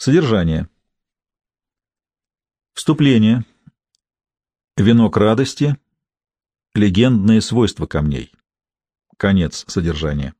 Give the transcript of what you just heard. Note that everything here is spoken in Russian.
Содержание. Вступление. Венок радости. Легендные свойства камней. Конец содержания.